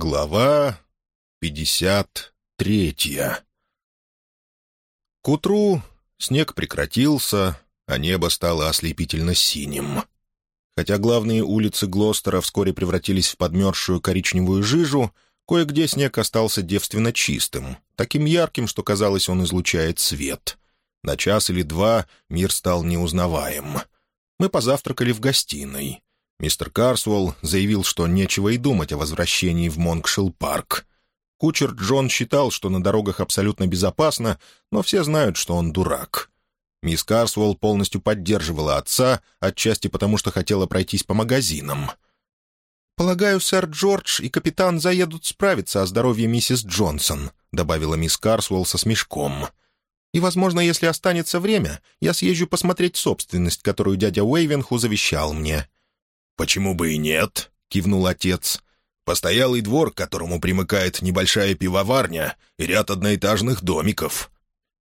Глава пятьдесят третья К утру снег прекратился, а небо стало ослепительно синим. Хотя главные улицы Глостера вскоре превратились в подмерзшую коричневую жижу, кое-где снег остался девственно чистым, таким ярким, что, казалось, он излучает свет. На час или два мир стал неузнаваем. Мы позавтракали в гостиной — Мистер Карсуэлл заявил, что нечего и думать о возвращении в Монкшилл-парк. Кучер Джон считал, что на дорогах абсолютно безопасно, но все знают, что он дурак. Мисс Карсуэлл полностью поддерживала отца, отчасти потому, что хотела пройтись по магазинам. «Полагаю, сэр Джордж и капитан заедут справиться о здоровье миссис Джонсон», добавила мисс Карсуэлл со смешком. «И, возможно, если останется время, я съезжу посмотреть собственность, которую дядя Уэйвенху завещал мне». «Почему бы и нет?» — кивнул отец. «Постоялый двор, к которому примыкает небольшая пивоварня и ряд одноэтажных домиков».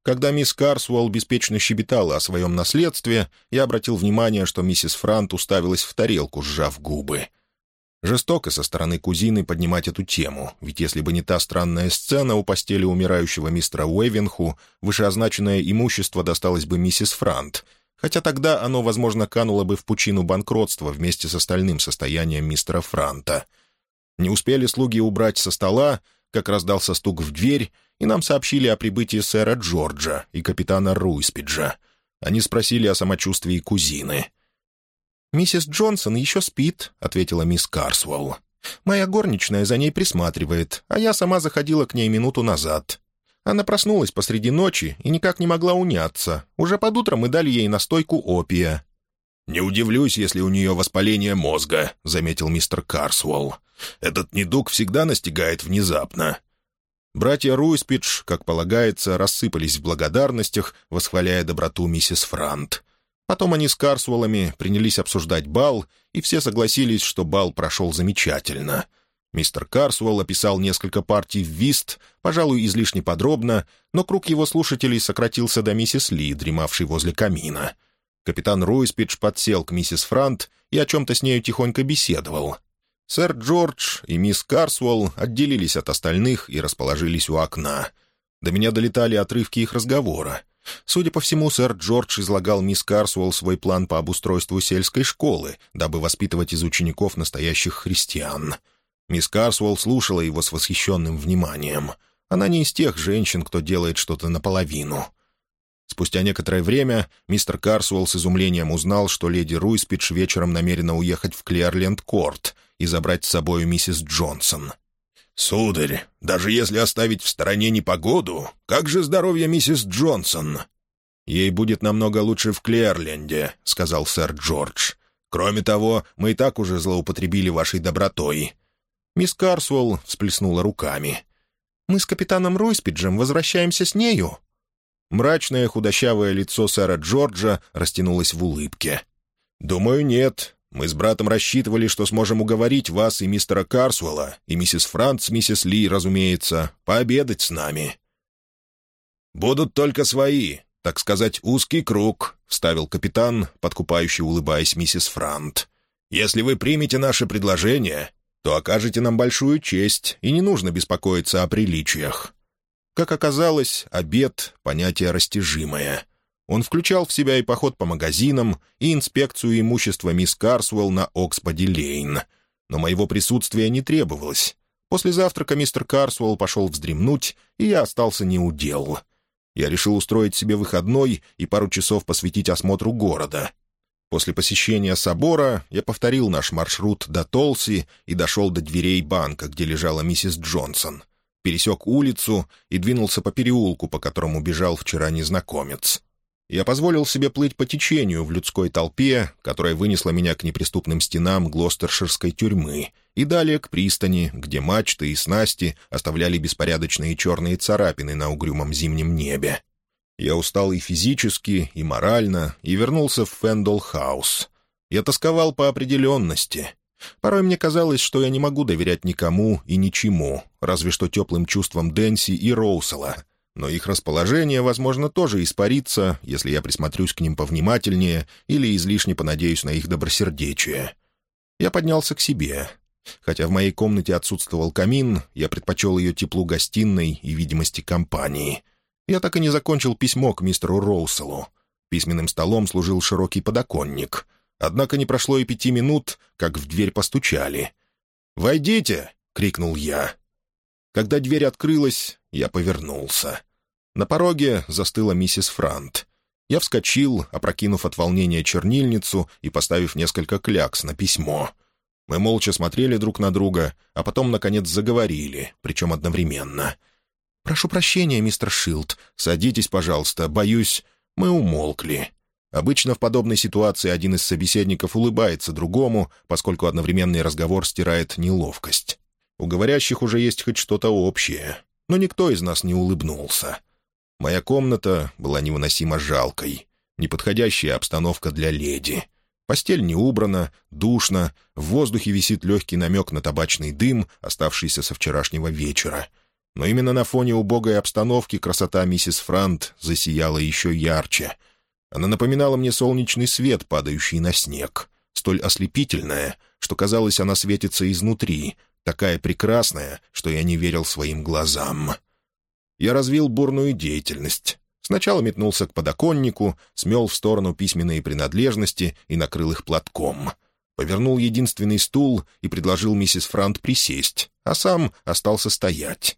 Когда мисс Карсуэлл беспечно щебетала о своем наследстве, я обратил внимание, что миссис Франт уставилась в тарелку, сжав губы. Жестоко со стороны кузины поднимать эту тему, ведь если бы не та странная сцена у постели умирающего мистера Уэвенху, вышеозначенное имущество досталось бы миссис Франт, хотя тогда оно, возможно, кануло бы в пучину банкротства вместе с остальным состоянием мистера Франта. Не успели слуги убрать со стола, как раздался стук в дверь, и нам сообщили о прибытии сэра Джорджа и капитана Руиспиджа. Они спросили о самочувствии кузины. «Миссис Джонсон еще спит», — ответила мисс Карсвелл. «Моя горничная за ней присматривает, а я сама заходила к ней минуту назад. Она проснулась посреди ночи и никак не могла уняться. Уже под утро мы дали ей настойку опия». «Не удивлюсь, если у нее воспаление мозга», — заметил мистер Карсуэлл. «Этот недуг всегда настигает внезапно». Братья Руиспидж, как полагается, рассыпались в благодарностях, восхваляя доброту миссис Франт. Потом они с Карсуэллами принялись обсуждать бал, и все согласились, что бал прошел замечательно — Мистер Карсуэлл описал несколько партий в вист, пожалуй, излишне подробно, но круг его слушателей сократился до миссис Ли, дремавшей возле камина. Капитан Руиспидж подсел к миссис Франт и о чем-то с нею тихонько беседовал. Сэр Джордж и мисс Карсуэлл отделились от остальных и расположились у окна. До меня долетали отрывки их разговора. Судя по всему, сэр Джордж излагал мисс Карсуэлл свой план по обустройству сельской школы, дабы воспитывать из учеников настоящих христиан — Мисс Карсуэлл слушала его с восхищенным вниманием. Она не из тех женщин, кто делает что-то наполовину. Спустя некоторое время мистер Карсуэлл с изумлением узнал, что леди Руиспидж вечером намерена уехать в Клерленд-Корт и забрать с собой миссис Джонсон. «Сударь, даже если оставить в стороне непогоду, как же здоровье миссис Джонсон?» «Ей будет намного лучше в Клерленде», — сказал сэр Джордж. «Кроме того, мы и так уже злоупотребили вашей добротой. Мисс Карсуэлл всплеснула руками. «Мы с капитаном Ройспиджем возвращаемся с нею?» Мрачное худощавое лицо сэра Джорджа растянулось в улыбке. «Думаю, нет. Мы с братом рассчитывали, что сможем уговорить вас и мистера Карсуэлла, и миссис Франц, миссис Ли, разумеется, пообедать с нами». «Будут только свои, так сказать, узкий круг», — вставил капитан, подкупающе улыбаясь миссис Франт. «Если вы примете наше предложение, то окажете нам большую честь, и не нужно беспокоиться о приличиях». Как оказалось, обед — понятие растяжимое. Он включал в себя и поход по магазинам, и инспекцию имущества мисс Карсуэлл на Оксбоди-Лейн. Но моего присутствия не требовалось. После завтрака мистер Карсуэлл пошел вздремнуть, и я остался неудел. Я решил устроить себе выходной и пару часов посвятить осмотру города, После посещения собора я повторил наш маршрут до Толси и дошел до дверей банка, где лежала миссис Джонсон. Пересек улицу и двинулся по переулку, по которому бежал вчера незнакомец. Я позволил себе плыть по течению в людской толпе, которая вынесла меня к неприступным стенам Глостерширской тюрьмы, и далее к пристани, где мачты и снасти оставляли беспорядочные черные царапины на угрюмом зимнем небе. Я устал и физически, и морально, и вернулся в Фэндл-хаус. Я тосковал по определенности. Порой мне казалось, что я не могу доверять никому и ничему, разве что теплым чувствам Дэнси и Роусела. Но их расположение, возможно, тоже испарится, если я присмотрюсь к ним повнимательнее или излишне понадеюсь на их добросердечие. Я поднялся к себе. Хотя в моей комнате отсутствовал камин, я предпочел ее теплу гостиной и видимости компании. Я так и не закончил письмо к мистеру Роуселу. Письменным столом служил широкий подоконник. Однако не прошло и пяти минут, как в дверь постучали. «Войдите!» — крикнул я. Когда дверь открылась, я повернулся. На пороге застыла миссис Франт. Я вскочил, опрокинув от волнения чернильницу и поставив несколько клякс на письмо. Мы молча смотрели друг на друга, а потом, наконец, заговорили, причем одновременно. «Прошу прощения, мистер Шилд. Садитесь, пожалуйста. Боюсь, мы умолкли». Обычно в подобной ситуации один из собеседников улыбается другому, поскольку одновременный разговор стирает неловкость. У говорящих уже есть хоть что-то общее, но никто из нас не улыбнулся. Моя комната была невыносимо жалкой, неподходящая обстановка для леди. Постель не убрана, душно, в воздухе висит легкий намек на табачный дым, оставшийся со вчерашнего вечера. Но именно на фоне убогой обстановки красота миссис Франт засияла еще ярче. Она напоминала мне солнечный свет, падающий на снег, столь ослепительная, что, казалось, она светится изнутри, такая прекрасная, что я не верил своим глазам. Я развил бурную деятельность. Сначала метнулся к подоконнику, смел в сторону письменные принадлежности и накрыл их платком. Повернул единственный стул и предложил миссис Франт присесть, а сам остался стоять.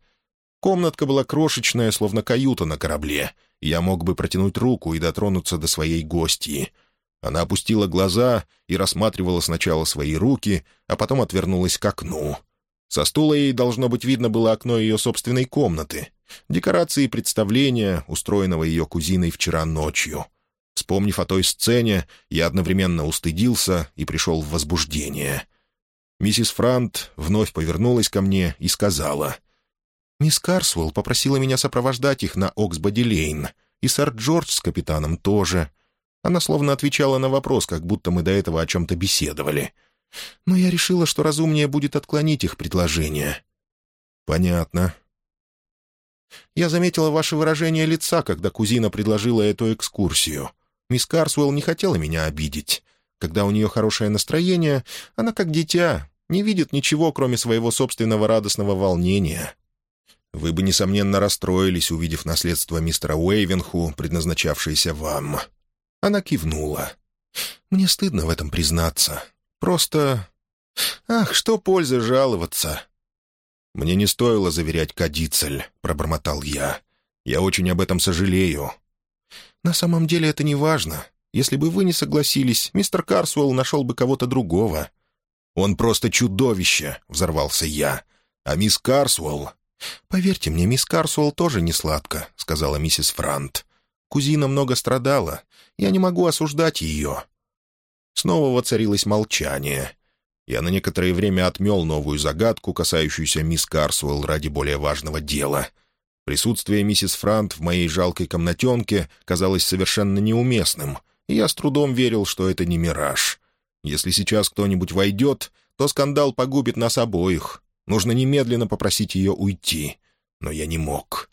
Комнатка была крошечная, словно каюта на корабле, я мог бы протянуть руку и дотронуться до своей гостьи. Она опустила глаза и рассматривала сначала свои руки, а потом отвернулась к окну. Со стула ей, должно быть, видно было окно ее собственной комнаты. Декорации представления, устроенного ее кузиной вчера ночью. Вспомнив о той сцене, я одновременно устыдился и пришел в возбуждение. Миссис Франт вновь повернулась ко мне и сказала. «Мисс Карсуэлл попросила меня сопровождать их на Оксбоди-Лейн, и сэр Джордж с капитаном тоже». Она словно отвечала на вопрос, как будто мы до этого о чем-то беседовали — но я решила, что разумнее будет отклонить их предложение». «Понятно». «Я заметила ваше выражение лица, когда кузина предложила эту экскурсию. Мисс Карсуэлл не хотела меня обидеть. Когда у нее хорошее настроение, она как дитя, не видит ничего, кроме своего собственного радостного волнения». «Вы бы, несомненно, расстроились, увидев наследство мистера Уэйвенху, предназначавшееся вам». Она кивнула. «Мне стыдно в этом признаться. Просто... Ах, что пользы жаловаться!» «Мне не стоило заверять Кадицель», — пробормотал я. «Я очень об этом сожалею». «На самом деле это не важно. Если бы вы не согласились, мистер Карсуэлл нашел бы кого-то другого». «Он просто чудовище!» — взорвался я. «А мисс Карсуэлл...» «Поверьте мне, мисс Карсуэлл тоже не сладко», — сказала миссис Франт. «Кузина много страдала. Я не могу осуждать ее. Снова воцарилось молчание. Я на некоторое время отмел новую загадку, касающуюся мисс Карсуэлл ради более важного дела. Присутствие миссис Франт в моей жалкой комнатенке казалось совершенно неуместным, и я с трудом верил, что это не мираж. Если сейчас кто-нибудь войдет, то скандал погубит нас обоих. Нужно немедленно попросить ее уйти. Но я не мог.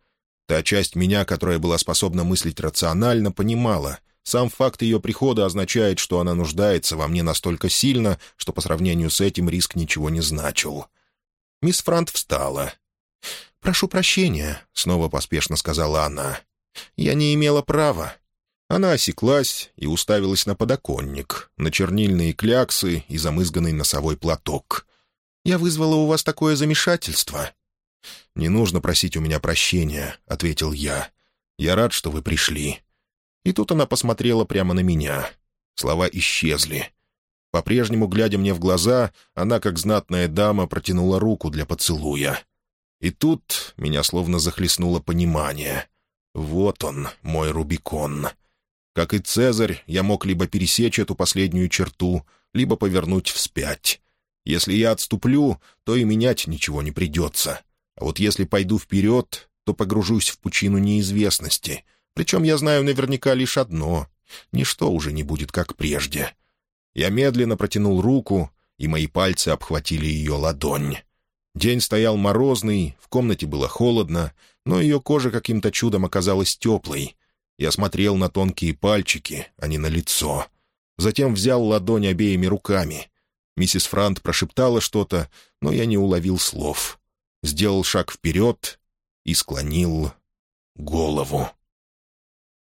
Та часть меня, которая была способна мыслить рационально, понимала, сам факт ее прихода означает, что она нуждается во мне настолько сильно, что по сравнению с этим риск ничего не значил. Мисс Франт встала. «Прошу прощения», — снова поспешно сказала она. «Я не имела права». Она осеклась и уставилась на подоконник, на чернильные кляксы и замызганный носовой платок. «Я вызвала у вас такое замешательство». «Не нужно просить у меня прощения», — ответил я. «Я рад, что вы пришли. И тут она посмотрела прямо на меня. Слова исчезли. По-прежнему, глядя мне в глаза, она, как знатная дама, протянула руку для поцелуя. И тут меня словно захлестнуло понимание. Вот он, мой Рубикон. Как и Цезарь, я мог либо пересечь эту последнюю черту, либо повернуть вспять. Если я отступлю, то и менять ничего не придется. А вот если пойду вперед, то погружусь в пучину неизвестности — причем я знаю наверняка лишь одно — ничто уже не будет как прежде. Я медленно протянул руку, и мои пальцы обхватили ее ладонь. День стоял морозный, в комнате было холодно, но ее кожа каким-то чудом оказалась теплой. Я смотрел на тонкие пальчики, а не на лицо. Затем взял ладонь обеими руками. Миссис Франт прошептала что-то, но я не уловил слов. Сделал шаг вперед и склонил голову.